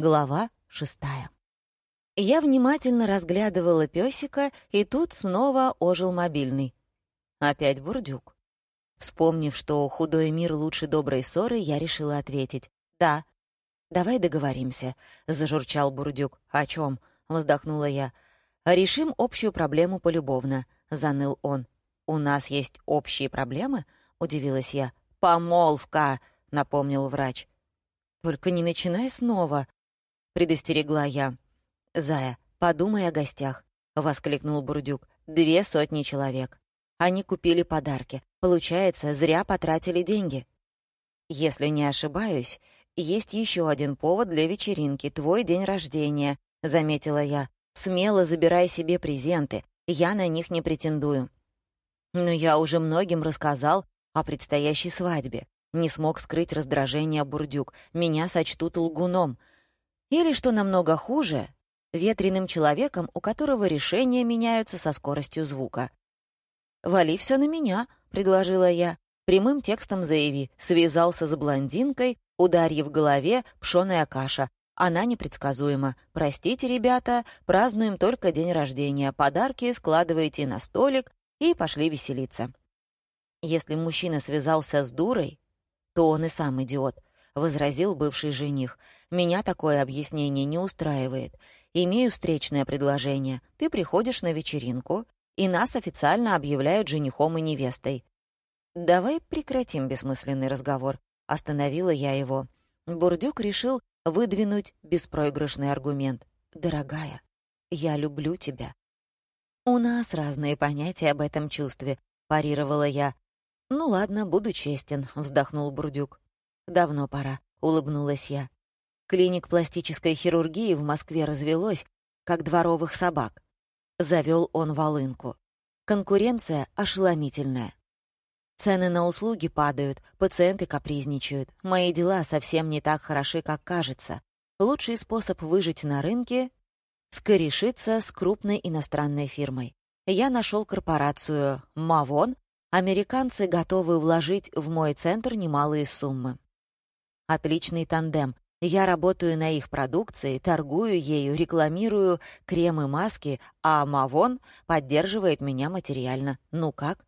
Глава шестая. Я внимательно разглядывала песика, и тут снова ожил мобильный. Опять бурдюк. Вспомнив, что худой мир лучше доброй ссоры, я решила ответить. «Да». «Давай договоримся», — зажурчал бурдюк. «О чем? вздохнула я. «Решим общую проблему полюбовно», — заныл он. «У нас есть общие проблемы?» — удивилась я. «Помолвка!» — напомнил врач. «Только не начинай снова», — предостерегла я. «Зая, подумай о гостях», — воскликнул Бурдюк. «Две сотни человек. Они купили подарки. Получается, зря потратили деньги». «Если не ошибаюсь, есть еще один повод для вечеринки — твой день рождения», — заметила я. «Смело забирай себе презенты. Я на них не претендую». Но я уже многим рассказал о предстоящей свадьбе. Не смог скрыть раздражение Бурдюк. Меня сочтут лгуном. Или, что намного хуже, ветреным человеком, у которого решения меняются со скоростью звука. «Вали все на меня», — предложила я. Прямым текстом заяви. Связался с блондинкой, ударье в голове, пшеная каша. Она непредсказуема. Простите, ребята, празднуем только день рождения. Подарки складывайте на столик и пошли веселиться. Если мужчина связался с дурой, то он и сам идиот, — возразил бывший жених. «Меня такое объяснение не устраивает. Имею встречное предложение. Ты приходишь на вечеринку, и нас официально объявляют женихом и невестой. «Давай прекратим бессмысленный разговор», — остановила я его. Бурдюк решил выдвинуть беспроигрышный аргумент. «Дорогая, я люблю тебя». «У нас разные понятия об этом чувстве», — парировала я. «Ну ладно, буду честен», — вздохнул Бурдюк. «Давно пора», — улыбнулась я. Клиник пластической хирургии в Москве развелось, как дворовых собак. Завел он волынку. Конкуренция ошеломительная. Цены на услуги падают, пациенты капризничают. Мои дела совсем не так хороши, как кажется. Лучший способ выжить на рынке — скорешиться с крупной иностранной фирмой. Я нашел корпорацию «Мавон», американцы готовы вложить в мой центр немалые суммы. Отличный тандем. Я работаю на их продукции, торгую ею, рекламирую кремы, маски, а Мавон поддерживает меня материально. Ну как?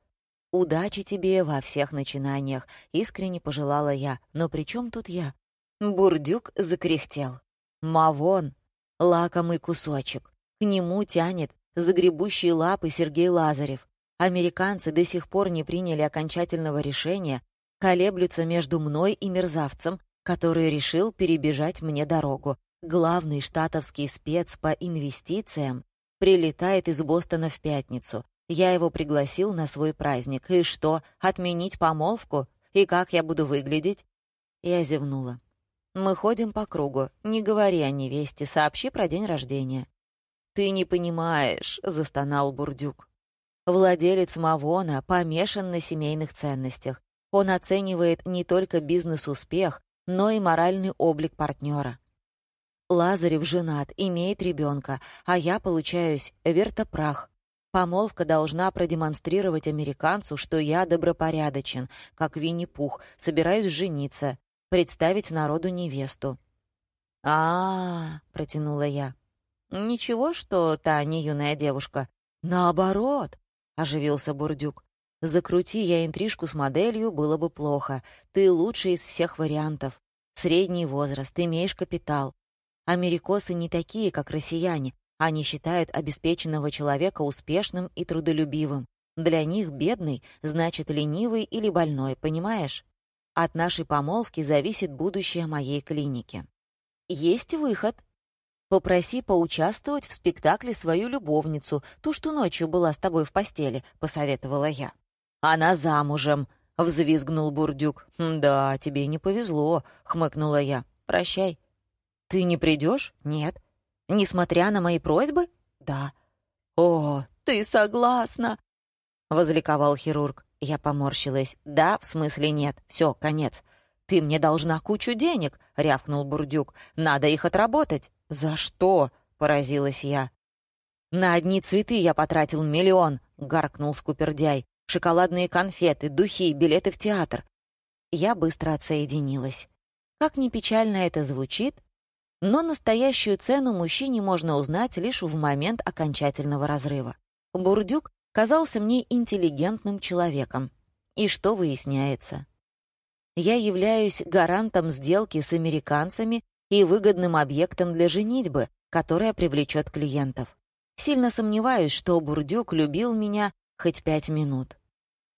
«Удачи тебе во всех начинаниях», — искренне пожелала я. «Но при чем тут я?» Бурдюк закряхтел. «Мавон! Лакомый кусочек. К нему тянет загребущие лапы Сергей Лазарев. Американцы до сих пор не приняли окончательного решения, колеблются между мной и мерзавцем, который решил перебежать мне дорогу. Главный штатовский спец по инвестициям прилетает из Бостона в пятницу. Я его пригласил на свой праздник. И что, отменить помолвку? И как я буду выглядеть?» Я зевнула. «Мы ходим по кругу. Не говори о невесте, сообщи про день рождения». «Ты не понимаешь», — застонал Бурдюк. Владелец Мавона помешан на семейных ценностях. Он оценивает не только бизнес-успех, но и моральный облик партнера. Лазарев женат, имеет ребенка, а я получаюсь вертопрах. Помолвка должна продемонстрировать американцу, что я добропорядочен, как Винни-Пух, собираюсь жениться, представить народу невесту. а, -а, -а протянула я. «Ничего, что та не юная девушка?» «Наоборот», — оживился Бурдюк. «Закрути я интрижку с моделью, было бы плохо. Ты лучший из всех вариантов. Средний возраст, имеешь капитал. Америкосы не такие, как россияне, они считают обеспеченного человека успешным и трудолюбивым. Для них бедный значит ленивый или больной, понимаешь? От нашей помолвки зависит будущее моей клиники. Есть выход. Попроси поучаствовать в спектакле свою любовницу, ту, что ночью была с тобой в постели, посоветовала я. Она замужем, взвизгнул Бурдюк. «Да, тебе не повезло», — хмыкнула я. «Прощай». «Ты не придешь? «Нет». Несмотря на мои просьбы? Да. О, ты согласна? Возликовал хирург. Я поморщилась. Да, в смысле нет. Все, конец. Ты мне должна кучу денег, рявкнул Бурдюк. Надо их отработать. За что? Поразилась я. На одни цветы я потратил миллион, гаркнул скупердяй. Шоколадные конфеты, духи, билеты в театр. Я быстро отсоединилась. Как ни печально это звучит, Но настоящую цену мужчине можно узнать лишь в момент окончательного разрыва. Бурдюк казался мне интеллигентным человеком. И что выясняется? Я являюсь гарантом сделки с американцами и выгодным объектом для женитьбы, которая привлечет клиентов. Сильно сомневаюсь, что Бурдюк любил меня хоть пять минут.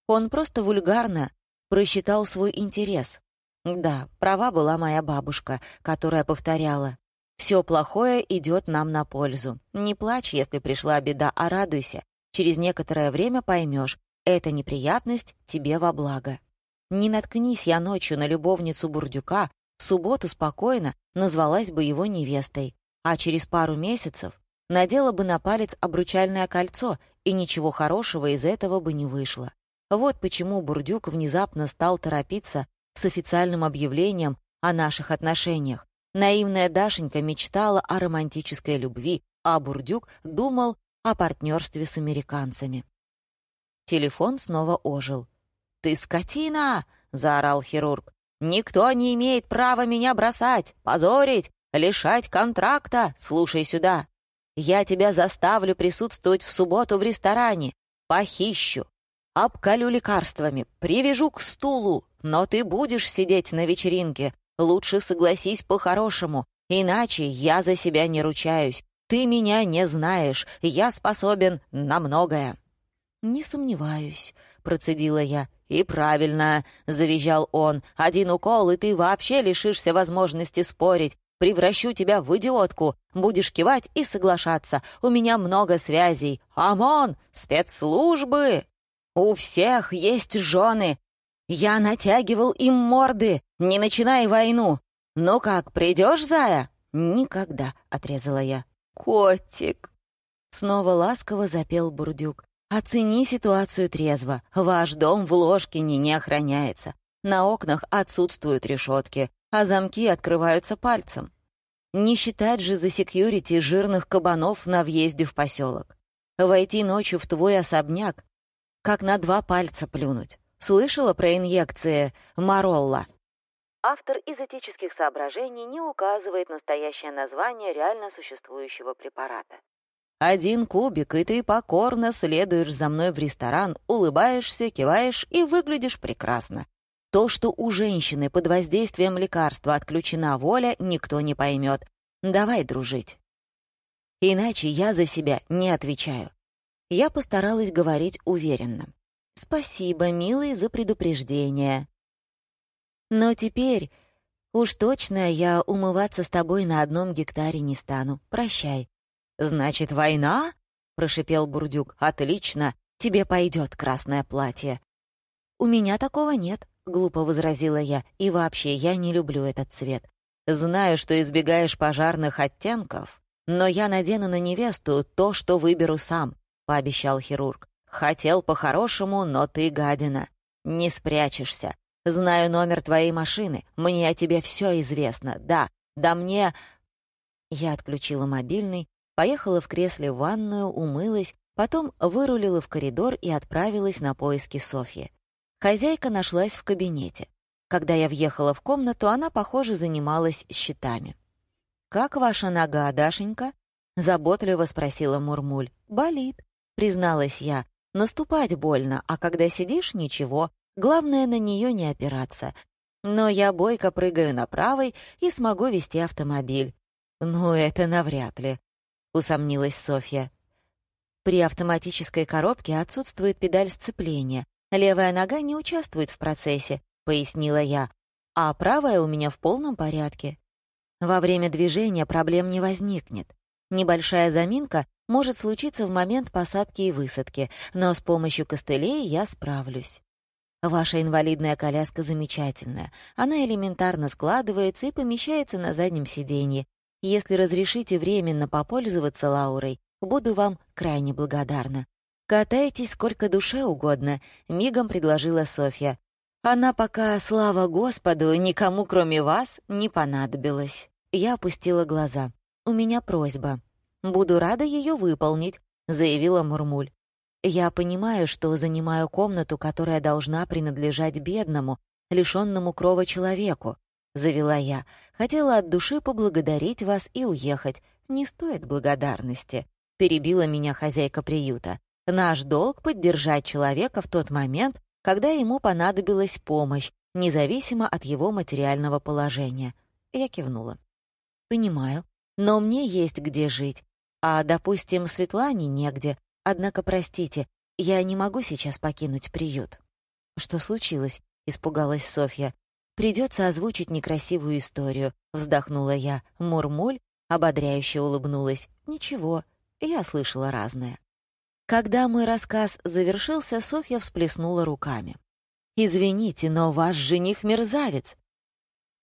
Он просто вульгарно просчитал свой интерес. Да, права была моя бабушка, которая повторяла. «Все плохое идет нам на пользу. Не плачь, если пришла беда, а радуйся. Через некоторое время поймешь, эта неприятность тебе во благо». Не наткнись я ночью на любовницу Бурдюка, в субботу спокойно назвалась бы его невестой, а через пару месяцев надела бы на палец обручальное кольцо, и ничего хорошего из этого бы не вышло. Вот почему Бурдюк внезапно стал торопиться с официальным объявлением о наших отношениях. Наивная Дашенька мечтала о романтической любви, а Бурдюк думал о партнерстве с американцами. Телефон снова ожил. «Ты скотина!» — заорал хирург. «Никто не имеет права меня бросать, позорить, лишать контракта. Слушай сюда. Я тебя заставлю присутствовать в субботу в ресторане. Похищу, обколю лекарствами, привяжу к стулу, но ты будешь сидеть на вечеринке. Лучше согласись по-хорошему, иначе я за себя не ручаюсь. Ты меня не знаешь, я способен на многое». «Не сомневаюсь», — процедила я. «И правильно», — завизжал он. «Один укол, и ты вообще лишишься возможности спорить. Превращу тебя в идиотку. Будешь кивать и соглашаться. У меня много связей. ОМОН! Спецслужбы! У всех есть жены. Я натягивал им морды. Не начинай войну. Ну как, придешь, зая?» «Никогда», — отрезала я. «Котик!» Снова ласково запел Бурдюк. «Оцени ситуацию трезво. Ваш дом в Ложкине не охраняется. На окнах отсутствуют решетки а замки открываются пальцем. Не считать же за секьюрити жирных кабанов на въезде в поселок. Войти ночью в твой особняк, как на два пальца плюнуть. Слышала про инъекции Маролла? Автор из этических соображений не указывает настоящее название реально существующего препарата. Один кубик, и ты покорно следуешь за мной в ресторан, улыбаешься, киваешь и выглядишь прекрасно. То, что у женщины под воздействием лекарства отключена воля, никто не поймет. Давай дружить. Иначе я за себя не отвечаю. Я постаралась говорить уверенно. Спасибо, милый, за предупреждение. Но теперь уж точно я умываться с тобой на одном гектаре не стану. Прощай. Значит, война? прошипел Бурдюк. Отлично, тебе пойдет красное платье. У меня такого нет, глупо возразила я. «И вообще, я не люблю этот цвет. Знаю, что избегаешь пожарных оттенков, но я надену на невесту то, что выберу сам», — пообещал хирург. «Хотел по-хорошему, но ты гадина. Не спрячешься. Знаю номер твоей машины. Мне о тебе все известно. Да, да мне...» Я отключила мобильный, поехала в кресле в ванную, умылась, потом вырулила в коридор и отправилась на поиски Софьи. Хозяйка нашлась в кабинете. Когда я въехала в комнату, она, похоже, занималась счетами. «Как ваша нога, Дашенька?» — заботливо спросила Мурмуль. «Болит», — призналась я. «Наступать больно, а когда сидишь — ничего. Главное, на нее не опираться. Но я бойко прыгаю на правой и смогу вести автомобиль». «Ну, это навряд ли», — усомнилась Софья. При автоматической коробке отсутствует педаль сцепления, Левая нога не участвует в процессе, пояснила я, а правая у меня в полном порядке. Во время движения проблем не возникнет. Небольшая заминка может случиться в момент посадки и высадки, но с помощью костылей я справлюсь. Ваша инвалидная коляска замечательная. Она элементарно складывается и помещается на заднем сиденье. Если разрешите временно попользоваться Лаурой, буду вам крайне благодарна. «Катайтесь сколько душе угодно», — мигом предложила Софья. «Она пока, слава Господу, никому, кроме вас, не понадобилась». Я опустила глаза. «У меня просьба. Буду рада ее выполнить», — заявила Мурмуль. «Я понимаю, что занимаю комнату, которая должна принадлежать бедному, лишенному крова человеку», — завела я. «Хотела от души поблагодарить вас и уехать. Не стоит благодарности», — перебила меня хозяйка приюта. «Наш долг — поддержать человека в тот момент, когда ему понадобилась помощь, независимо от его материального положения». Я кивнула. «Понимаю, но мне есть где жить. А, допустим, Светлане негде. Однако, простите, я не могу сейчас покинуть приют». «Что случилось?» — испугалась Софья. «Придется озвучить некрасивую историю», — вздохнула я. Мурмуль ободряюще улыбнулась. «Ничего, я слышала разное». Когда мой рассказ завершился, Софья всплеснула руками. «Извините, но ваш жених мерзавец».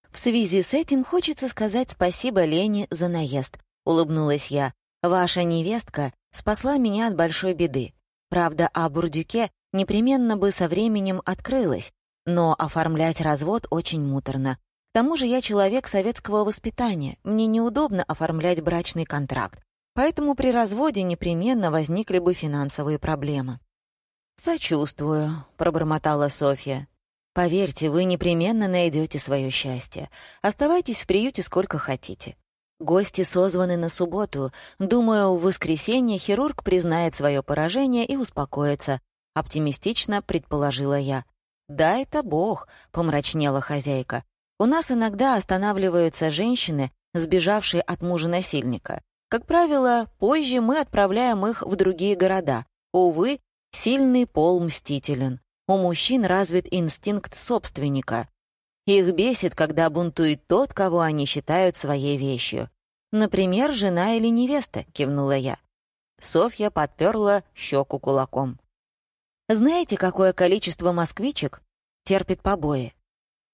«В связи с этим хочется сказать спасибо Лене за наезд», — улыбнулась я. «Ваша невестка спасла меня от большой беды. Правда, о бурдюке непременно бы со временем открылась, но оформлять развод очень муторно. К тому же я человек советского воспитания, мне неудобно оформлять брачный контракт, поэтому при разводе непременно возникли бы финансовые проблемы. «Сочувствую», — пробормотала Софья. «Поверьте, вы непременно найдете свое счастье. Оставайтесь в приюте сколько хотите. Гости созваны на субботу. Думаю, в воскресенье хирург признает свое поражение и успокоится. Оптимистично предположила я. «Да, это Бог», — помрачнела хозяйка. «У нас иногда останавливаются женщины, сбежавшие от мужа-насильника. Как правило, позже мы отправляем их в другие города. Увы, сильный пол мстителен. У мужчин развит инстинкт собственника. Их бесит, когда бунтует тот, кого они считают своей вещью. «Например, жена или невеста», — кивнула я. Софья подперла щеку кулаком. «Знаете, какое количество москвичек терпит побои?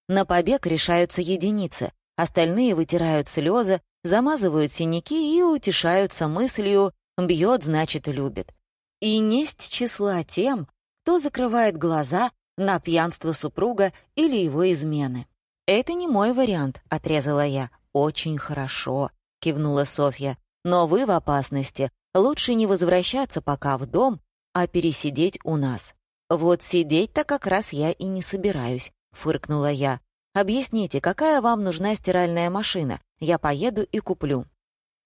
На побег решаются единицы, остальные вытирают слезы, замазывают синяки и утешаются мыслью «бьет, значит, любит». И несть числа тем, кто закрывает глаза на пьянство супруга или его измены. «Это не мой вариант», — отрезала я. «Очень хорошо», — кивнула Софья. «Но вы в опасности. Лучше не возвращаться пока в дом, а пересидеть у нас». «Вот сидеть-то как раз я и не собираюсь», — фыркнула я. «Объясните, какая вам нужна стиральная машина? Я поеду и куплю».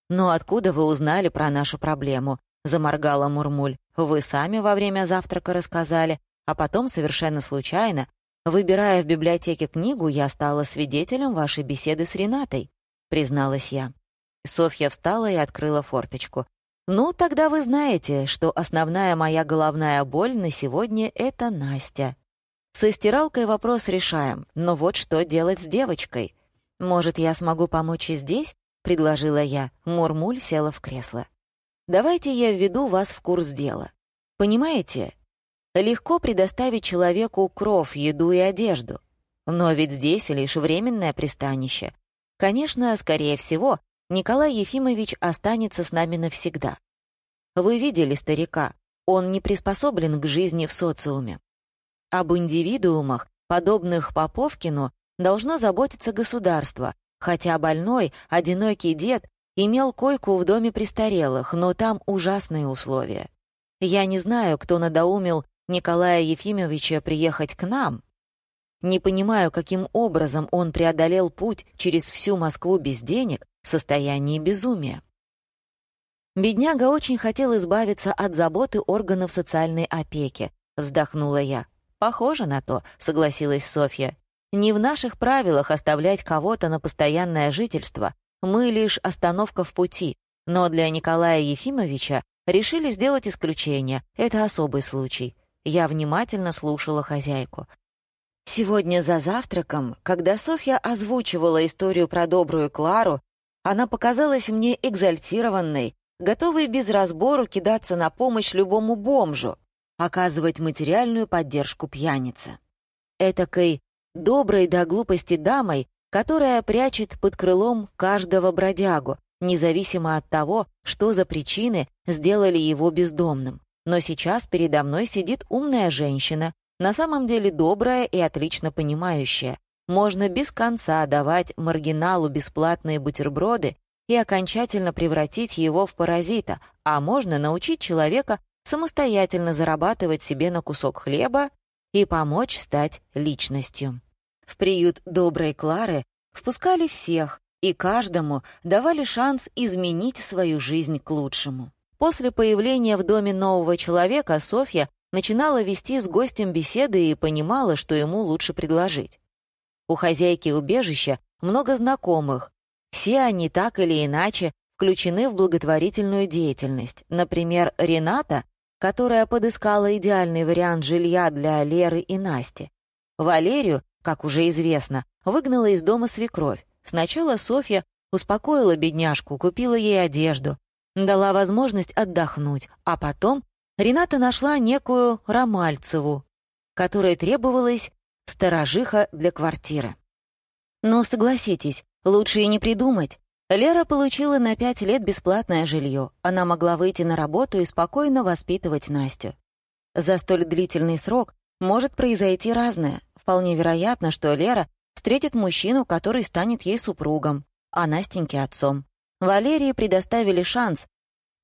«Но откуда вы узнали про нашу проблему?» — заморгала Мурмуль. «Вы сами во время завтрака рассказали, а потом совершенно случайно, выбирая в библиотеке книгу, я стала свидетелем вашей беседы с Ренатой», — призналась я. Софья встала и открыла форточку. «Ну, тогда вы знаете, что основная моя головная боль на сегодня — это Настя. Со стиралкой вопрос решаем, но вот что делать с девочкой? Может, я смогу помочь и здесь?» — предложила я. Мурмуль села в кресло. «Давайте я введу вас в курс дела. Понимаете, Легко предоставить человеку кров, еду и одежду. Но ведь здесь лишь временное пристанище. Конечно, скорее всего, Николай Ефимович останется с нами навсегда. Вы видели старика, он не приспособлен к жизни в социуме. Об индивидуумах, подобных Поповкину, должно заботиться государство, хотя больной, одинокий дед имел койку в доме престарелых, но там ужасные условия. Я не знаю, кто надоумил Николая Ефимовича приехать к нам. Не понимаю, каким образом он преодолел путь через всю Москву без денег в состоянии безумия. Бедняга очень хотел избавиться от заботы органов социальной опеки, вздохнула я. Похоже на то, согласилась Софья. Не в наших правилах оставлять кого-то на постоянное жительство. Мы лишь остановка в пути. Но для Николая Ефимовича решили сделать исключение. Это особый случай. Я внимательно слушала хозяйку. Сегодня за завтраком, когда Софья озвучивала историю про добрую Клару, она показалась мне экзальтированной, готовой без разбору кидаться на помощь любому бомжу, оказывать материальную поддержку пьянице. Этакой доброй до глупости дамой, которая прячет под крылом каждого бродягу, независимо от того, что за причины сделали его бездомным. Но сейчас передо мной сидит умная женщина, на самом деле добрая и отлично понимающая. Можно без конца давать маргиналу бесплатные бутерброды и окончательно превратить его в паразита, а можно научить человека самостоятельно зарабатывать себе на кусок хлеба и помочь стать личностью. В приют доброй Клары впускали всех, и каждому давали шанс изменить свою жизнь к лучшему. После появления в доме нового человека Софья начинала вести с гостем беседы и понимала, что ему лучше предложить. У хозяйки убежища много знакомых, все они так или иначе включены в благотворительную деятельность. Например, Рената, которая подыскала идеальный вариант жилья для Леры и Насти. Валерию, как уже известно, выгнала из дома свекровь. Сначала Софья успокоила бедняжку, купила ей одежду, дала возможность отдохнуть, а потом Рената нашла некую Ромальцеву, которой требовалась сторожиха для квартиры. Но согласитесь, лучше и не придумать. Лера получила на пять лет бесплатное жилье. Она могла выйти на работу и спокойно воспитывать Настю. За столь длительный срок может произойти разное. Вполне вероятно, что Лера встретит мужчину, который станет ей супругом, а Настеньке — отцом. Валерии предоставили шанс,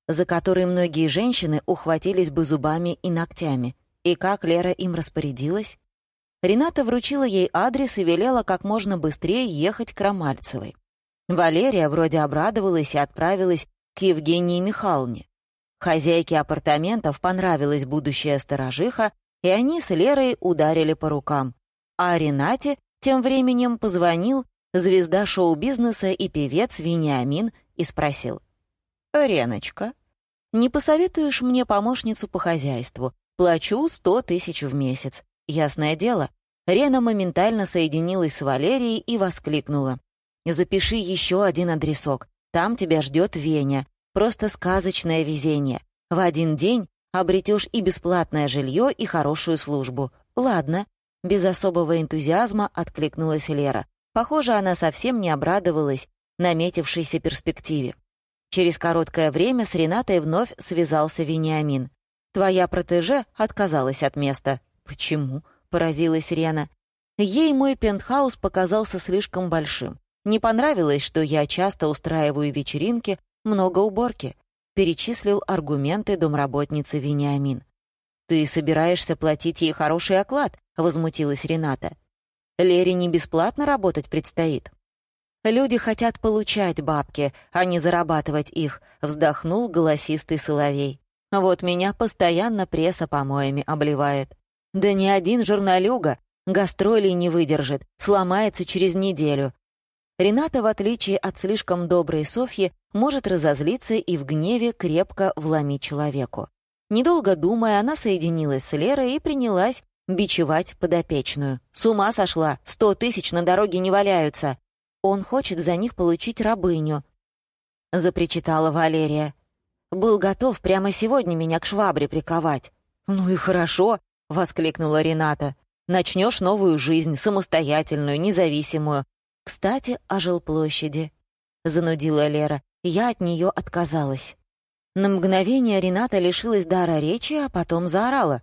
за который многие женщины ухватились бы зубами и ногтями. И как Лера им распорядилась? Рената вручила ей адрес и велела как можно быстрее ехать к Ромальцевой. Валерия вроде обрадовалась и отправилась к Евгении Михайловне. Хозяйке апартаментов понравилась будущая сторожиха, и они с Лерой ударили по рукам. А Ренате тем временем позвонил звезда шоу-бизнеса и певец Вениамин и спросил. «Реночка, не посоветуешь мне помощницу по хозяйству? Плачу сто тысяч в месяц. Ясное дело, Рена моментально соединилась с Валерией и воскликнула. «Запиши еще один адресок. Там тебя ждет Веня. Просто сказочное везение. В один день обретешь и бесплатное жилье, и хорошую службу. Ладно». Без особого энтузиазма откликнулась Лера. Похоже, она совсем не обрадовалась наметившейся перспективе. Через короткое время с Ренатой вновь связался Вениамин. «Твоя протеже отказалась от места». «Почему?» — поразилась Рена. «Ей мой пентхаус показался слишком большим. Не понравилось, что я часто устраиваю вечеринки, много уборки», — перечислил аргументы домработницы Вениамин. «Ты собираешься платить ей хороший оклад?» — возмутилась Рената. «Лере не бесплатно работать предстоит». Люди хотят получать бабки, а не зарабатывать их», — вздохнул голосистый соловей. «Вот меня постоянно пресса помоями обливает. Да ни один журналюга гастролей не выдержит, сломается через неделю». Рената, в отличие от слишком доброй Софьи, может разозлиться и в гневе крепко вломить человеку. Недолго думая, она соединилась с Лерой и принялась бичевать подопечную. «С ума сошла! Сто тысяч на дороге не валяются! Он хочет за них получить рабыню», — запричитала Валерия. «Был готов прямо сегодня меня к швабре приковать». «Ну и хорошо», — воскликнула Рената. «Начнешь новую жизнь, самостоятельную, независимую. Кстати, о жилплощади», — занудила Лера. Я от нее отказалась. На мгновение Рената лишилась дара речи, а потом заорала.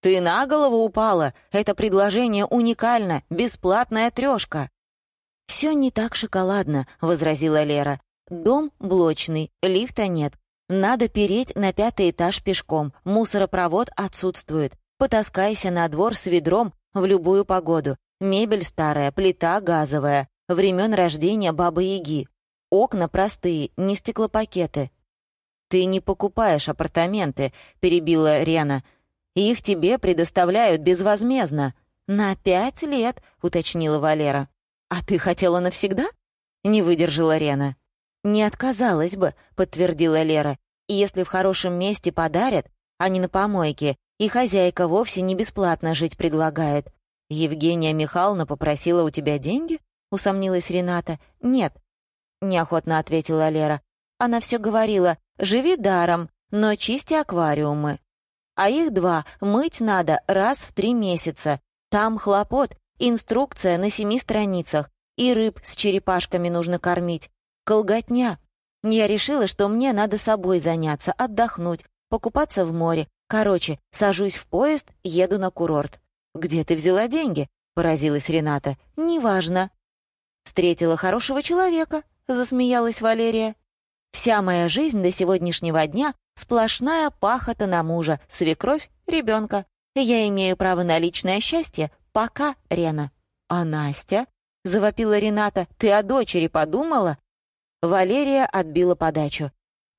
«Ты на голову упала! Это предложение уникально! Бесплатная трешка!» «Все не так шоколадно», — возразила Лера. «Дом блочный, лифта нет. Надо переть на пятый этаж пешком, мусоропровод отсутствует. Потаскайся на двор с ведром в любую погоду. Мебель старая, плита газовая, времен рождения Бабы-Яги. Окна простые, не стеклопакеты». «Ты не покупаешь апартаменты», — перебила Рена. «Их тебе предоставляют безвозмездно». «На пять лет», — уточнила Валера. «А ты хотела навсегда?» — не выдержала Рена. «Не отказалась бы», — подтвердила Лера. «Если в хорошем месте подарят, а не на помойке, и хозяйка вовсе не бесплатно жить предлагает». «Евгения Михайловна попросила у тебя деньги?» — усомнилась Рената. «Нет», — неохотно ответила Лера. Она все говорила, «Живи даром, но чисти аквариумы». А их два мыть надо раз в три месяца. Там хлопот, Инструкция на семи страницах. И рыб с черепашками нужно кормить. Колготня. Я решила, что мне надо собой заняться, отдохнуть, покупаться в море. Короче, сажусь в поезд, еду на курорт. «Где ты взяла деньги?» — поразилась Рената. «Неважно». «Встретила хорошего человека», — засмеялась Валерия. «Вся моя жизнь до сегодняшнего дня — сплошная пахота на мужа, свекровь, ребенка. Я имею право на личное счастье, «Пока, Рена». «А Настя?» — завопила Рената. «Ты о дочери подумала?» Валерия отбила подачу.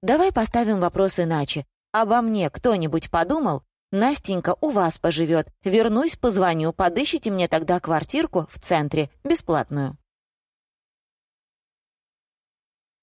«Давай поставим вопрос иначе. Обо мне кто-нибудь подумал? Настенька у вас поживет. Вернусь, позвоню, подыщите мне тогда квартирку в центре, бесплатную».